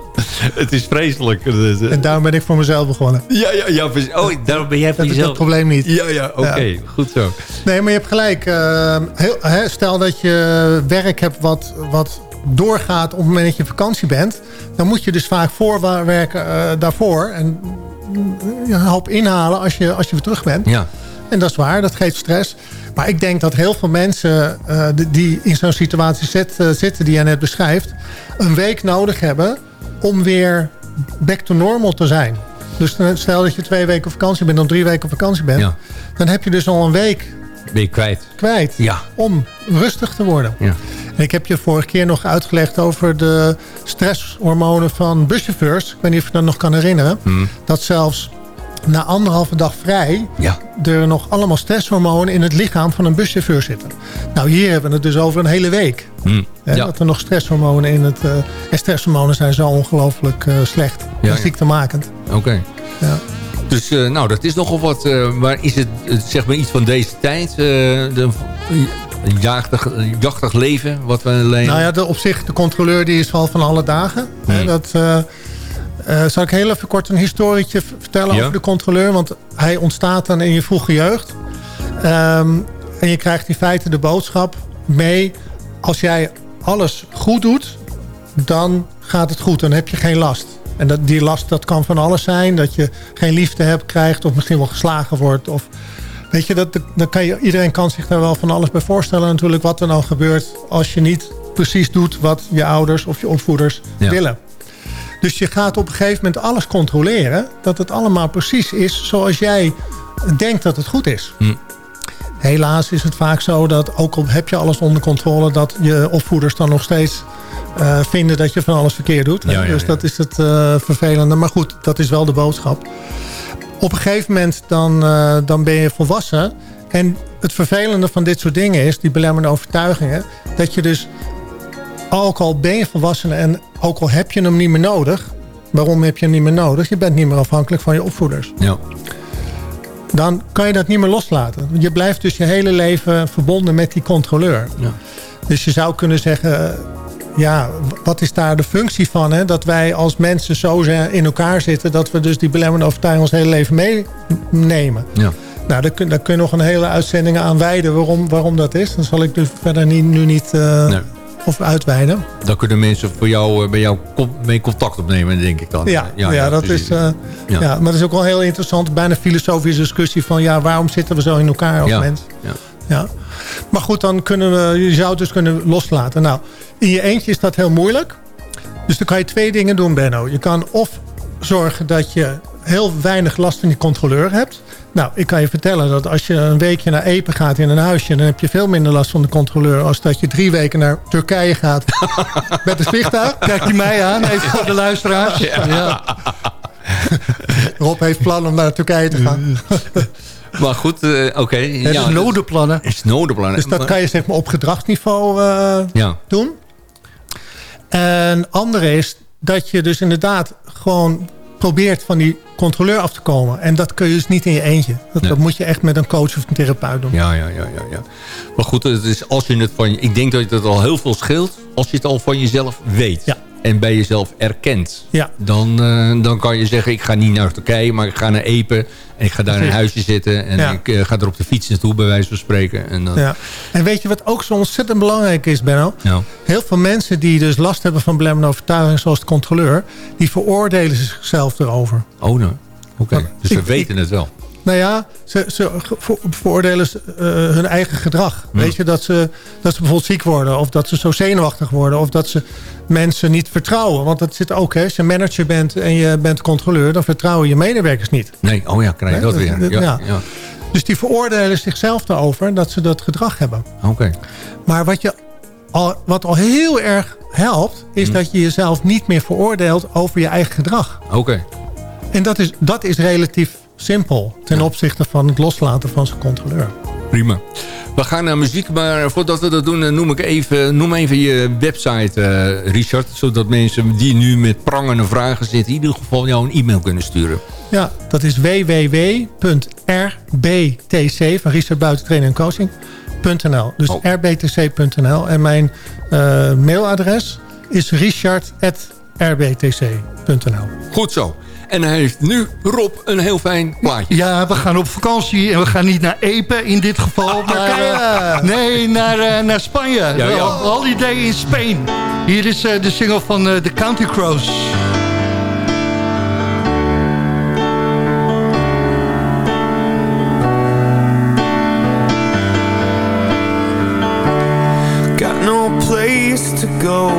(laughs) het is vreselijk. En daarom ben ik voor mezelf begonnen. Ja, ja, ja. Oh, daarom ben jij voor Dat is jezelf. dat probleem niet. Ja, ja, oké. Goed zo. Nee, maar je hebt gelijk. eh, heel, hè, stel dat je werk hebt wat, wat doorgaat op het moment dat je vakantie bent. Dan moet je dus vaak voorwerken eh daarvoor. En mm, een hoop inhalen als je, als je weer terug bent. Ja. En dat is waar, dat geeft stress. Maar ik denk dat heel veel mensen eh, die- in zo'n situatie zit, eh, zitten die jij net beschrijft... een week nodig hebben om weer back to normal te zijn. Dus stel dat je twee weken op vakantie bent... of drie weken op vakantie bent... Ja. dan heb je dus al een week Ben je kwijt. kwijt Ja. om rustig te worden. Ja. En ik heb je vorige keer nog uitgelegd over de stresshormonen van buschauffeurs. Ik weet niet of je dat nog kan herinneren. Hm. Dat zelfs na anderhalve dag vrij Ja. er nog allemaal stresshormonen in het lichaam van een buschauffeur zitten. Nou, hier hebben we het dus over een hele week. Hm. Hè, Ja. Dat er nog stresshormonen in het... eh, en stresshormonen zijn zo ongelooflijk eh, slecht. Ja, en ja. ziektemakend. Oké. Ja. Dus eh, nou, dat is nogal wat. eh, maar is het zeg maar iets van deze tijd? eh, de, jachtig, leven wat we alleen... Nou ja, de, op zich, de controleur die is wel van alle dagen. Hè, Hmm. dat, eh, zal ik heel even kort een historietje vertellen Ja. over de controleur? Want hij ontstaat dan in je vroege jeugd. Ehm, en je krijgt in feite de boodschap mee... als jij alles goed doet, dan gaat het goed. Dan heb je geen last. En dat, die last dat kan van alles zijn. Dat je geen liefde hebt, krijgt of misschien wel geslagen wordt. Of, weet je, dat, dan kan je, iedereen kan zich daar wel van alles bij voorstellen natuurlijk. Wat er dan gebeurt als je niet precies doet wat je ouders of je opvoeders Ja. willen. Dus je gaat op een gegeven moment alles controleren. Dat het allemaal precies is zoals jij denkt dat het goed is. Hm. Helaas is het vaak zo dat ook al heb je alles onder controle... dat je opvoeders dan nog steeds eh, vinden dat je van alles verkeerd doet. Ja, ja, dus dat is het eh, vervelende. Maar goed, dat is wel de boodschap. Op een gegeven moment dan, eh, dan ben je volwassen. En het vervelende van dit soort dingen is, die belemmerende overtuigingen... dat je dus, ook al ben je volwassen en ook al heb je hem niet meer nodig... waarom heb je hem niet meer nodig? Je bent niet meer afhankelijk van je opvoeders Ja. dan kan je dat niet meer loslaten. Je blijft dus je hele leven verbonden met die controleur. Ja. Dus je zou kunnen zeggen... ja, wat is daar de functie van? Hè? Dat wij als mensen zo in elkaar zitten... dat we dus die belemmerende overtuiging ons hele leven meenemen. Ja. Nou, daar kun, daar kun je nog een hele uitzending aan wijden waarom, waarom dat is. Dan zal ik dus verder niet, nu niet eh, Nee. of uitweiden. Dan kunnen mensen voor jou, eh, bij jou mee contact opnemen, denk ik dan. Ja, ja, dat is, eh, Ja. ja. maar dat is ook wel een heel interessant, bijna filosofische discussie van ja, waarom zitten we zo in elkaar als mens? ja. Ja. Maar goed, dan kunnen we, je zou het dus kunnen loslaten. Nou, in je eentje is dat heel moeilijk. Dus dan kan je twee dingen doen, Benno. Je kan of zorgen dat je heel weinig last van die controleur hebt. Nou, ik kan je vertellen dat als je een weekje naar Epen gaat in een huisje... dan heb je veel minder last van de controleur... als dat je drie weken naar Turkije gaat (laughs) met een vliegtuig. Kijk die mij aan, even voor de luisteraars. Ja. Rob heeft plan om naar Turkije te gaan. (laughs) Maar goed, eh, oké. Het ja, is nodenplannen. is nodenplannen. Dus dat kan je zeg maar op gedragsniveau eh, Ja. doen. En andere is dat je dus inderdaad gewoon probeert van die controleur af te komen. En dat kun je dus niet in je eentje. Dat, Nee. dat moet je echt met een coach of een therapeut doen. Ja, ja, ja, ja, ja. Maar goed, het is als je het van je, ik denk dat het al heel veel scheelt als je het al van jezelf weet. Ja. En bij jezelf erkent. Ja. Dan, eh, dan kan je zeggen, ik ga niet naar Turkije, maar ik ga naar Epen. En ik ga daar in een huisje zitten. En Ja. ik eh, ga er op de fiets naartoe, bij wijze van spreken. En dan, Ja. En weet je wat ook zo ontzettend belangrijk is, Benno? Ja. Heel veel mensen die dus last hebben van belemmerende overtuigingen... zoals de controleur, die veroordelen zichzelf erover. Oh, nou. Oké, dus ze weten het wel. Nou ja, ze, ze ver- veroordelen eh, hun eigen gedrag. Weet je, dat ze, dat ze bijvoorbeeld ziek worden... of dat ze zo zenuwachtig worden... of dat ze mensen niet vertrouwen. Want dat zit ook, hè, als je manager bent en je bent controleur... dan vertrouwen je medewerkers niet. Nee, oh ja, krijg je Nee, dat weer. Ja, ja. ja. Dus die veroordelen zichzelf erover dat ze dat gedrag hebben. Oké. Maar wat, je al, wat al heel erg helpt... is Hmm. dat je jezelf niet meer veroordeelt over je eigen gedrag. Oké. En dat is, dat is relatief simpel... ten opzichte van het loslaten van zijn controleur. Prima. We gaan naar muziek, maar voordat we dat doen, eh, noem ik even, noem even je website, eh, Richard. Zodat mensen die nu met prangende vragen zitten, in ieder geval jou een e-mail kunnen sturen. Ja, dat is www.rbtc van Richard Buiten Training en Coaching.nl. Dus Oh. rbtc.nl. En mijn eh, mailadres is richard.rbtc.nl. Goed zo. En hij heeft nu, Rob, een heel fijn plaatje. Ja, we gaan op vakantie en we gaan niet naar Epe in dit geval. Maar, eh, nee, naar, eh, naar Spanje. Ja, ja. Holiday in Spain. Hier is eh, de single van eh, The County Crows. Got no place to go,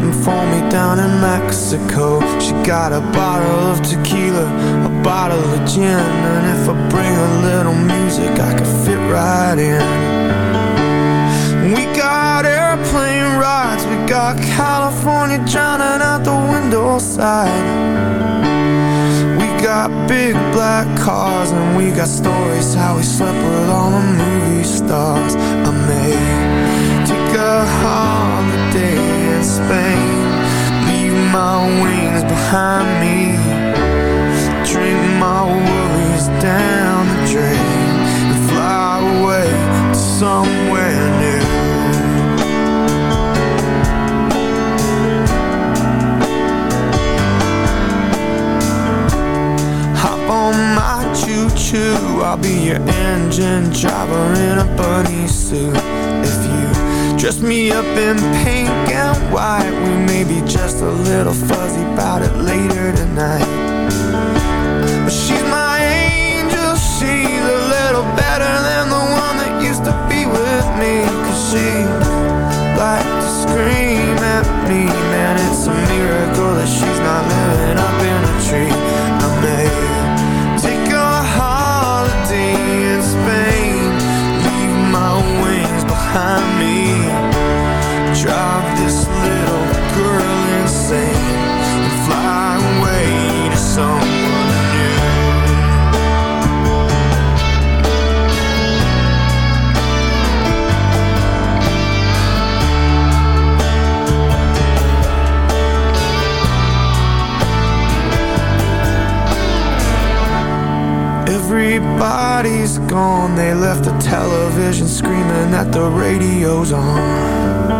waiting for me down in Mexico. She got a bottle of tequila, a bottle of gin, and if I bring a little music, I could fit right in. We got airplane rides, we got California drowning out the window side. We got big black cars and we got stories how we slept with all the movie stars. I may take a holiday in Spain, leave my wings behind me, drink my worries down the drain, and fly away to somewhere new. Hop on my choo-choo. I'll be your engine driver in a bunny suit dress me up in pink and white. We may be just a little fuzzy about it later tonight. But she's my angel. She's a little better than the one that used to be with me. Cause she likes to scream at me. Man, it's a miracle that she's not living up in Everybody's gone, they left the television screaming that the radio's on.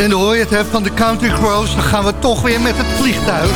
En dan hoor je het hè, van de Country Crows. Dan gaan we toch weer met het vliegtuig.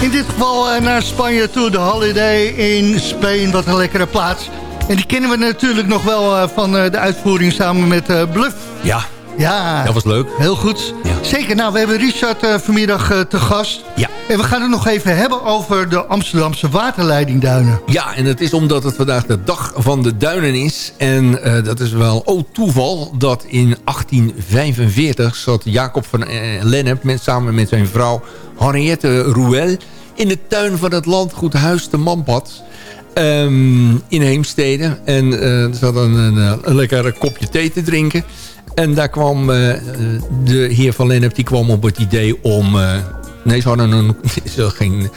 In dit geval eh, naar Spanje toe. De holiday in Spain. Wat een lekkere plaats. En die kennen we natuurlijk nog wel eh, van eh, de uitvoering samen met Bluff. Ja, Ja, dat was leuk. heel goed. Zeker, nou, we hebben Richard eh, vanmiddag eh, te gast. Ja. En we gaan het nog even hebben over de Amsterdamse waterleidingduinen. Ja, en het is omdat het vandaag de dag van de duinen is. En eh, dat is wel oh toeval dat in 1845 zat Jacob van Lennep... Met, samen met zijn vrouw Henriette Rouel... in de tuin van het landgoed Huis de Manpad... ehm, in Heemstede. En eh ze hadden een, een, een lekker kopje thee te drinken. En daar kwam eh, de heer van Lennep die kwam op het idee om... eh, nee, ze hadden een... (laughs) Ze, ging,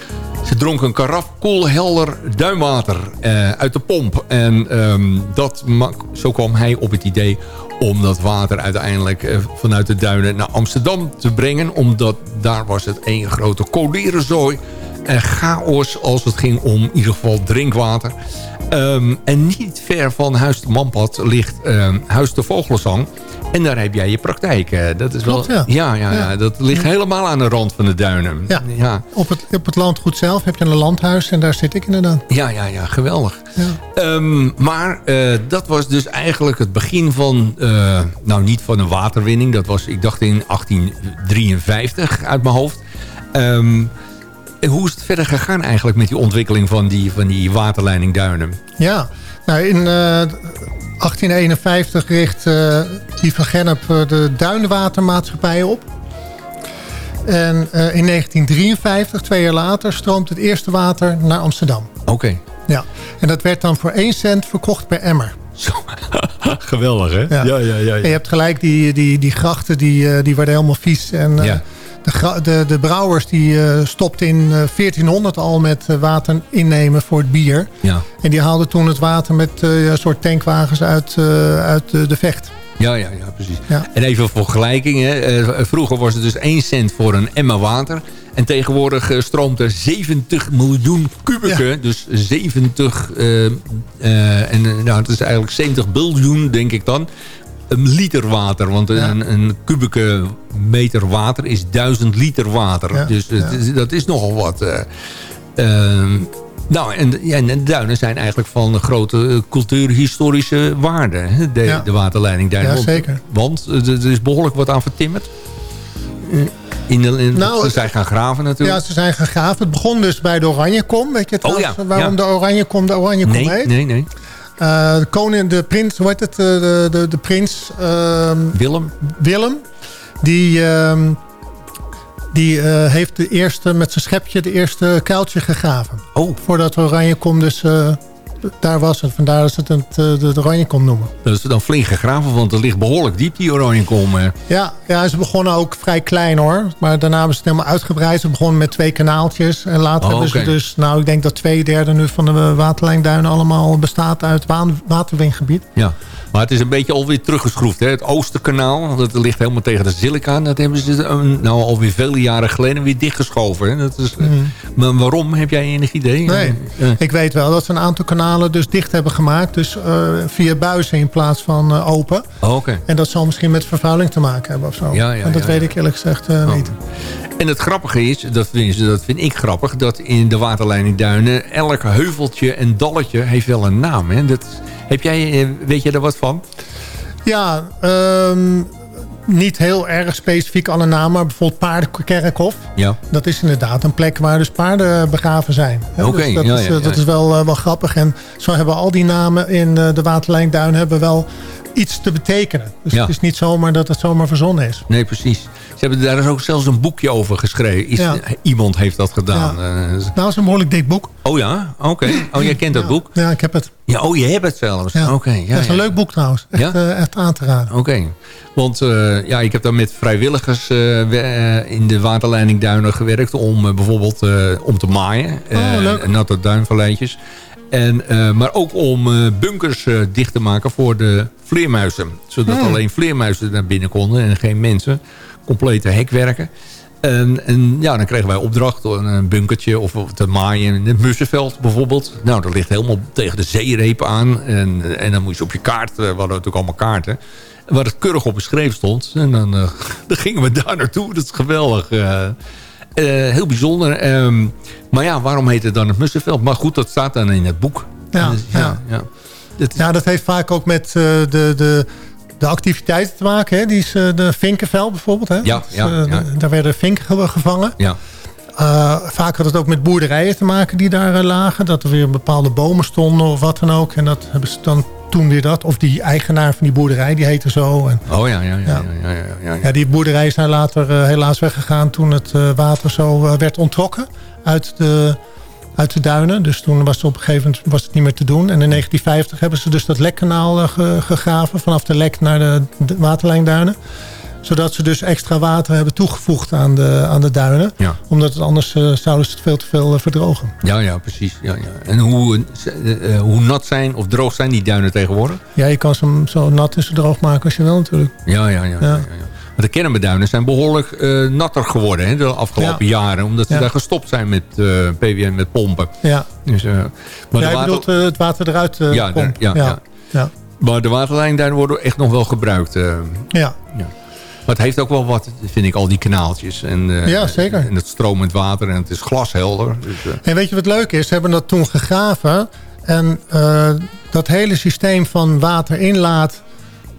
ze dronk een karaf koelhelder duimwater eh, uit de pomp. En ehm, dat zo kwam hij op het idee om dat water uiteindelijk vanuit de duinen naar Amsterdam te brengen. Omdat daar was het één grote kolerenzooi en chaos als het ging om in ieder geval drinkwater. Ehm, en niet ver van Huis de Manpad ligt ehm, Huis de Vogelenzang. En daar heb jij je praktijk. eh, dat is Klopt, wel, ja. ja. Ja, ja, dat ligt helemaal aan de rand van de duinen. Ja. ja. Op, het, op het landgoed zelf heb je een landhuis en daar zit ik inderdaad. Ja, ja, ja, geweldig. Ehm, maar eh, dat was dus eigenlijk het begin van... eh, nou, niet van een waterwinning. Dat was, ik dacht, in 1853 uit mijn hoofd. Hoe is het verder gegaan eigenlijk met die ontwikkeling van die, van die waterleiding Duinen? Ja, nou in eh, 1851 richt eh die van Gennep eh, de Duinwatermaatschappij op. En eh, in 1953, twee jaar later, stroomt het eerste water naar Amsterdam. Oké. Ja, en dat werd dan voor 1 cent verkocht per emmer. (laughs) Geweldig, hè? Ja. ja, ja. En je hebt gelijk, die, die, die grachten die, eh, die werden helemaal vies. En eh, Ja. De, de, de brouwers die eh, stopten in eh, 1400 al met eh, water innemen voor het bier. Ja. En die haalden toen het water met eh, een soort tankwagens uit, eh, uit de, de vecht. Ja, ja, ja, precies. Ja. En even voor gelijking. Hè. eh, vroeger was het dus 1 cent voor een emmer water. En tegenwoordig eh, stroomt er 70 miljoen kubieke. Dus 70... eh, eh, en eh, nou, het is eigenlijk 70 biljoen, denk ik dan. Een liter water. Want een, een kubieke meter water is 1000 liter water. Ja, Dus het ja. dat is nogal wat. eh. Ehm, nou, en, ja, en de duinen zijn eigenlijk van grote eh, cultuurhistorische waarde. De, Ja. de waterleiding duinen. Ja, Want- zeker. Want eh, er is behoorlijk wat aan vertimmerd. In de, in, Nou, ze zijn gaan graven Ja, natuurlijk. ze zijn gegraven. Het begon dus bij de Oranjekom. Weet je Oh, trouwens ja, waarom ja. de Oranjekom de Oranjekom nee, heet? nee, nee. Eh, de koning, de prins, hoe heet het? eh, De, de, de prins ehm, Willem? Willem. Die, ehm, die eh, heeft de eerste, met zijn schepje de eerste kuiltje gegraven. Oh. Voordat de Oranjekom dus eh, daar was. En vandaar dat ze het eh, de, Oranjekom noemen. Dat is dan flink gegraven, want er ligt behoorlijk diep die Oranjekom. eh. Ja, ja, ze begonnen ook vrij klein hoor. Maar daarna hebben ze het helemaal uitgebreid. Ze begonnen met twee kanaaltjes. En later Oh, hebben ze dus... Nou, ik denk dat twee derde nu van de waterlijnduinen allemaal bestaat uit waterwingebied. Ja. Maar het is een beetje alweer teruggeschroefd. Hè? Het Oosterkanaal, dat ligt helemaal tegen de Zillica. Dat hebben ze um, nou alweer vele jaren geleden weer dichtgeschoven. Hè? Dat is, eh, Mm. Maar waarom? Heb jij enig idee? Nee, Eh, ik weet wel dat ze een aantal kanalen dus dicht hebben gemaakt. Dus eh, via buizen in plaats van eh, open. oh, Oké. En dat zal misschien met vervuiling te maken hebben of zo. Ja, ja, en dat ja, weet ik eerlijk gezegd eh, Oh. niet. En het grappige is, dat vind, dat vind ik grappig... dat in de waterleidingduinen elk heuveltje en dalletje heeft wel een naam. Hè? Dat, heb jij, weet jij er wat van? Ja, ehm, niet heel erg specifiek alle namen. Maar bijvoorbeeld Paardenkerkhof. Ja. Dat is inderdaad een plek waar dus paarden begraven zijn. Oké, dus dat, ja, is, ja, eh, dat is wel, eh, wel grappig. En zo hebben al die namen in eh, de Waterlijnduin hebben wel iets te betekenen. Dus Ja. het is niet zomaar dat het zomaar verzonnen is. Nee, precies. Ze hebben daar is ook zelfs een boekje over geschreven. Is, Ja. Iemand heeft dat gedaan. Eh, Nou, dat is een behoorlijk dik boek. oh ja? Oké. Oh, jij kent dat boek? Ja, ik heb het. Ja, oh, je hebt het zelfs. Ja. Oké. ja, dat is een leuk boek trouwens. Echt, eh, echt aan te raden. Oké. Want eh, ja, ik heb daar met vrijwilligers in de waterleidingduinen gewerkt... om bijvoorbeeld om te maaien. Oh, leuk. natte duinvalleitjes. En, maar ook om bunkers dicht te maken voor de vleermuizen. Zodat Hmm. alleen vleermuizen naar binnen konden en geen mensen. Complete hekwerken. En, en ja, dan kregen wij opdracht om een bunkertje of te maaien in het Mussenveld bijvoorbeeld. Nou, dat ligt helemaal tegen de zeereep aan. En, en dan moest je op je kaart, eh, we hadden natuurlijk allemaal kaarten... waar het keurig op beschreven stond. En dan, eh, (laughs) dan gingen we daar naartoe. Dat is geweldig. eh. Heel bijzonder. Ehm, maar ja, waarom heet het dan het Mussenveld? Maar goed, dat staat dan in het boek. Ja, Dus ja. ja. Dat is- Ja, dat heeft vaak ook met de, de, de activiteiten te maken. Hè? Die is eh, de vinkenvel bijvoorbeeld. Hè? Ja, is, ja, eh, ja. Daar werden vinken ge- gevangen. ja. Eh, vaak had het ook met boerderijen te maken die daar lagen. Dat er weer bepaalde bomen stonden of wat dan ook. En dat hebben ze dan toen weer dat. Of die eigenaar van die boerderij, die heette zo. En, Oh ja, ja, ja. ja. ja, ja, ja, die boerderijen zijn later eh, helaas weggegaan toen het water zo werd ontrokken uit de, uit de duinen. Dus toen was het op een gegeven moment was het niet meer te doen. En in 1950 hebben ze dus dat lekkanaal eh, ge- gegraven vanaf de lek naar de, waterlijnduinen. Zodat ze dus extra water hebben toegevoegd aan de, aan de duinen. Ja. Omdat het anders eh, zouden ze het veel te veel eh, verdrogen. Ja, ja, precies. Ja, ja. En hoe, hoe nat zijn of droog zijn die duinen tegenwoordig? Ja, je kan ze zo nat en zo droog maken als je wil natuurlijk. Ja, ja, ja. ja. De Kennemerduinen zijn behoorlijk eh, natter geworden hè, de afgelopen jaren. Omdat ze Ja. daar gestopt zijn met eh PWN, met pompen. Ja, Dus, eh, maar, Jij de water, het water eruit Ja, daar- ja, ja. maar de waterlijnduinen worden echt nog wel gebruikt. ja. Maar het heeft ook wel wat, vind ik, al die kanaaltjes. En, eh, Ja, zeker. En het stromend water en het is glashelder. Dus, En weet je wat leuk is? Ze hebben dat toen gegraven. En dat hele systeem van water inlaat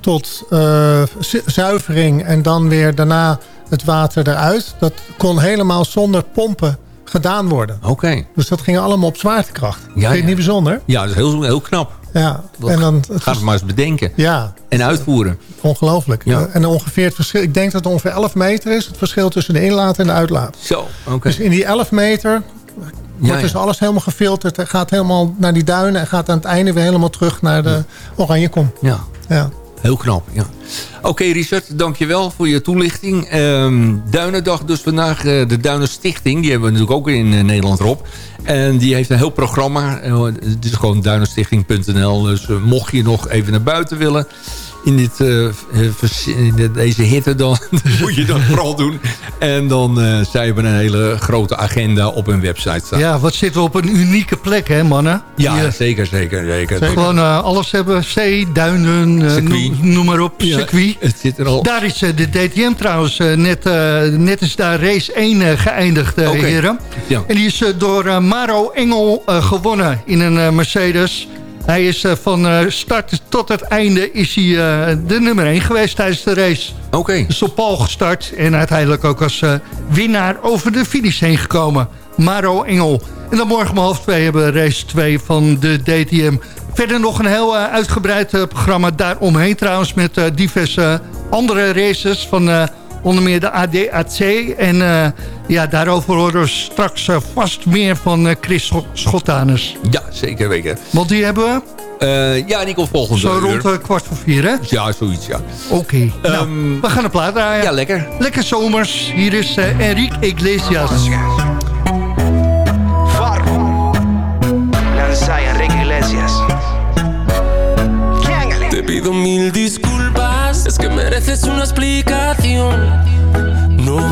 tot eh, zu- zuivering en dan weer daarna het water eruit. Dat kon helemaal zonder pompen gedaan worden. Oké. Dus dat ging allemaal op zwaartekracht. Vind je het ja. niet bijzonder? Ja, dat is heel, heel knap. Ja, Dat en dan, Ga het maar eens bedenken. ja En uitvoeren. ongelooflijk. Ja. En ongeveer het verschil, ik denk dat het ongeveer 11 meter is, het verschil tussen de inlaat en de uitlaat. Zo, oké. Dus in die 11 meter wordt ja. dus alles helemaal gefilterd. Het gaat helemaal naar die duinen en gaat aan het einde weer helemaal terug naar de oranje kom. Ja, Ja. Heel knap. Ja. Oké, Richard, dankjewel voor je toelichting. Ehm, Duinendag dus vandaag. eh, de Duinen Stichting, die hebben we natuurlijk ook in eh, Nederland, Rob. En die heeft een heel programma. Eh, het is gewoon duinenstichting.nl. Dus mocht je nog even naar buiten willen... In, dit, eh, eh, in de- deze hitte dan (laughs) moet je dat vooral doen. En dan eh zij hebben een hele grote agenda op hun website staan. Ja, wat zitten we op een unieke plek, hè, mannen? Ja, Hier zeker, zeker, zeker. Gewoon eh, alles hebben. Zee, duinen, noem, noem maar op. Ja, circuit. Het zit er al. Daar is de DTM trouwens net, net is daar race 1 eh, geëindigd, heren. Ja. En die is door Maro Engel gewonnen in een Mercedes. Hij is eh, van eh, start tot het einde is hij eh, de nummer 1 geweest tijdens de race. Oké. Dus op Paul gestart en uiteindelijk ook als winnaar over de finish heen gekomen. Maro Engel. En dan morgen om half twee hebben we race 2 van de DTM. Verder nog een heel uitgebreid programma daaromheen trouwens... met diverse andere races van onder meer de ADAC. En eh, ja, daarover horen we straks eh, vast meer van eh, Chris Schot- Schottanus. Ja, zeker weten. Want die hebben we Eh, ja, die komt volgende zo uur. rond eh, kwart voor vier, hè? Ja, zoiets, ja. Oké. nou, Ehm, we gaan een plaat draaien. Ja, lekker. Lekker zomers. Hier is eh, Enrique Iglesias. Farro. Lanza Enrique Iglesias. Te pido mil disculpas, es que mereces una explicación.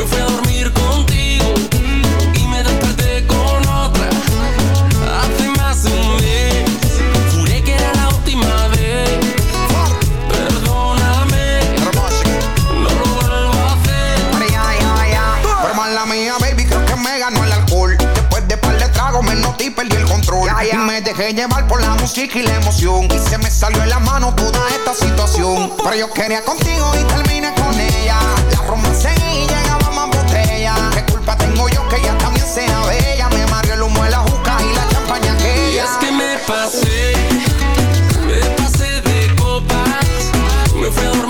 Me fui a dormir dejé llevar por la música y la emoción. Y se me salió en la mano toda esta situación. Pero yo quería contigo y terminé con ella. La romance y llegaba más botella. ¿Qué culpa tengo yo que ella también sea bella? Me mareó el humo de la juca y la champaña que Y es que me pasé, me pasé de copas. Me fui a dormir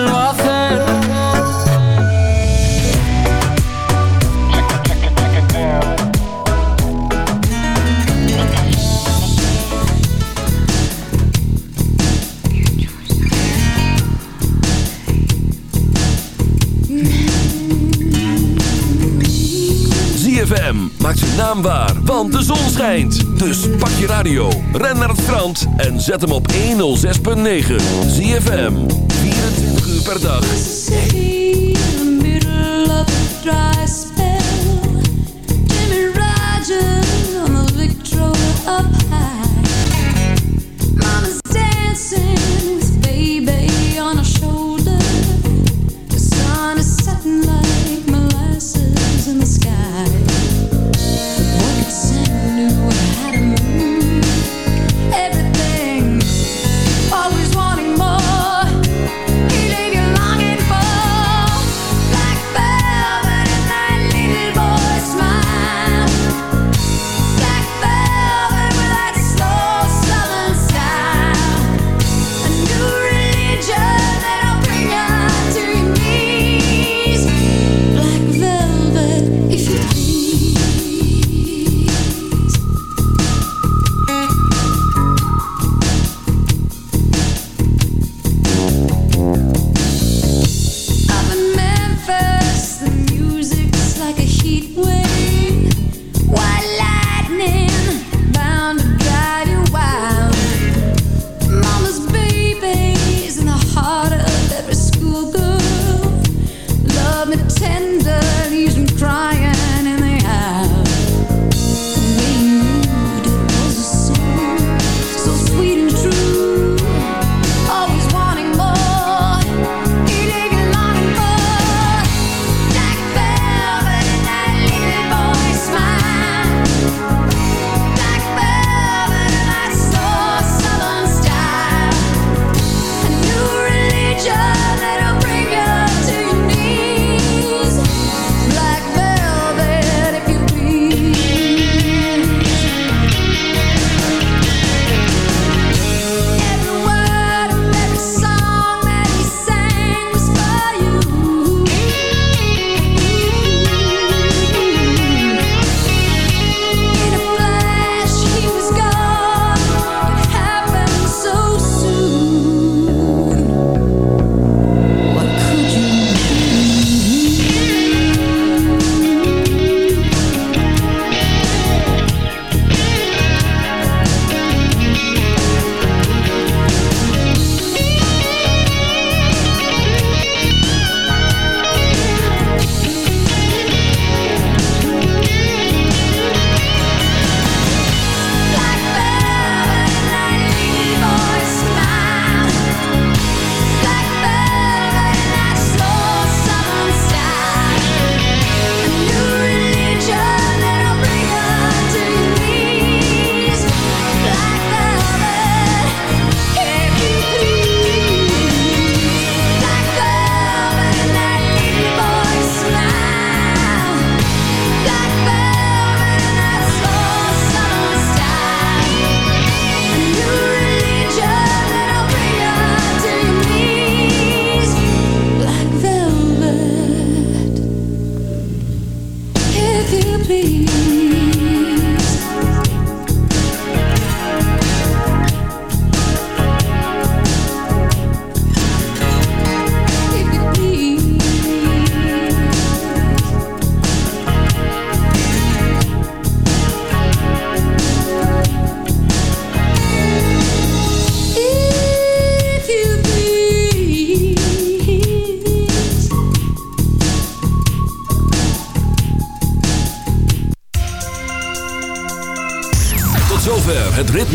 want de zon schijnt. Dus pak je radio, ren naar het strand en zet hem op 106.9. ZFM, 24 uur per dag.